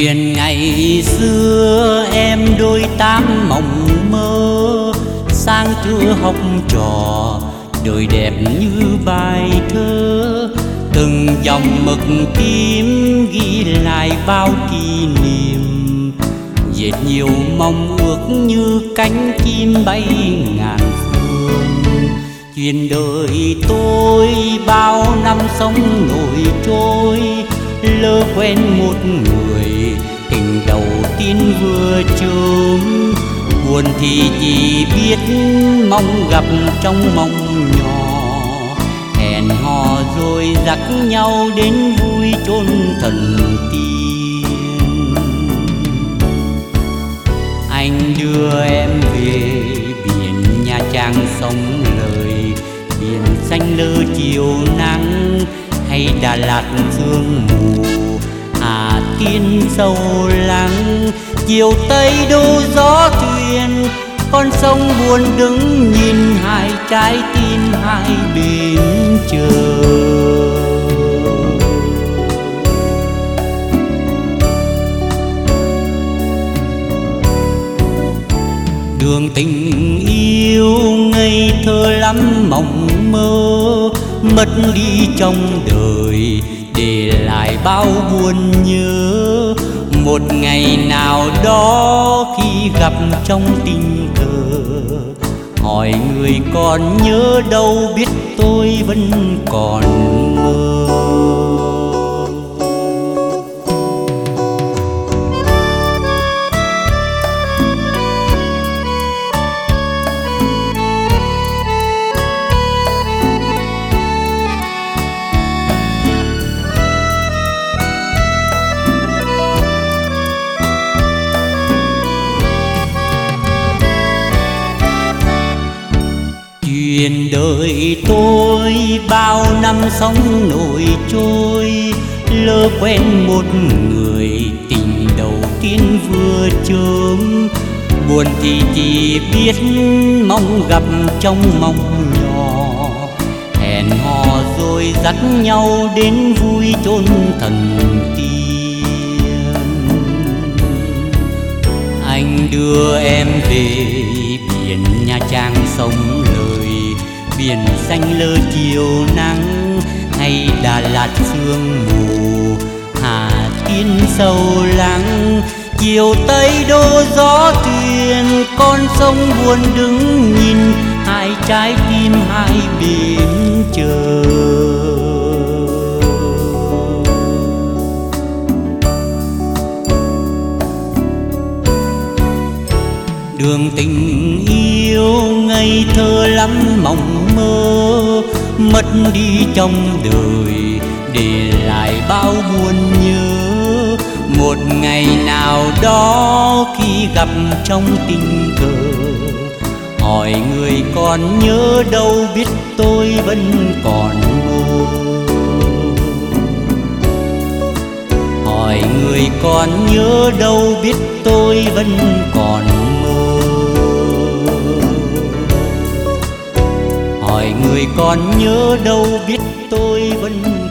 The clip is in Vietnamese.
Chuyện ngày xưa em đôi tám mộng mơ, Sang thưa học trò, đời đẹp như bài thơ. Từng dòng mực kim ghi lại bao kỷ niệm, Dệt nhiều mong ước như cánh chim bay ngàn phương. Chuyện đời tôi bao năm sống nổi trôi, Lỡ quen một người tin vừa chớm. Buồn thì chỉ biết mong gặp trong mong nhỏ. Hẹn hò rồi dắt nhau đến vui chôn thần tiên. Anh đưa em về biển Nha Trang sông lời, Biển xanh lơ chiều nắng hay Đà Lạt sương mù sâu lắng chiều tây đô gió thuyền, con sông buồn đứng nhìn hai trái tim hai bên chờ. Đường tình yêu ngây thơ lắm mộng mơ, mất đi trong đời để lại bao buồn nhớ. Một ngày nào đó khi gặp trong tình cờ hỏi người còn nhớ đâu biết tôi vẫn còn Chuyện đời tôi bao năm sống nổi trôi, Lỡ quen một người tình đầu tiên vừa chớm. Buồn thì chỉ biết mong gặp trong mong nhỏ Hẹn hò rồi dắt nhau đến vui chôn thần tiên. Anh đưa em về biển Nha Trang sông Biển xanh lơ chiều nắng, hay Đà Lạt sương mù, Hà Tiên sâu lắng. Chiều tây đô gió thuyền, con sông buồn đứng nhìn, hai trái tim hai bên chờ. Đường tình yêu ngây thơ lắm mộng mơ, mất đi trong đời để lại bao buồn nhớ. Một ngày nào đó khi gặp trong tình cờ, hỏi người còn nhớ đâu biết tôi vẫn còn mơ hỏi người còn nhớ đâu biết tôi vẫn còn người còn nhớ đâu biết tôi vẫn